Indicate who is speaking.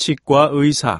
Speaker 1: 치과 의사.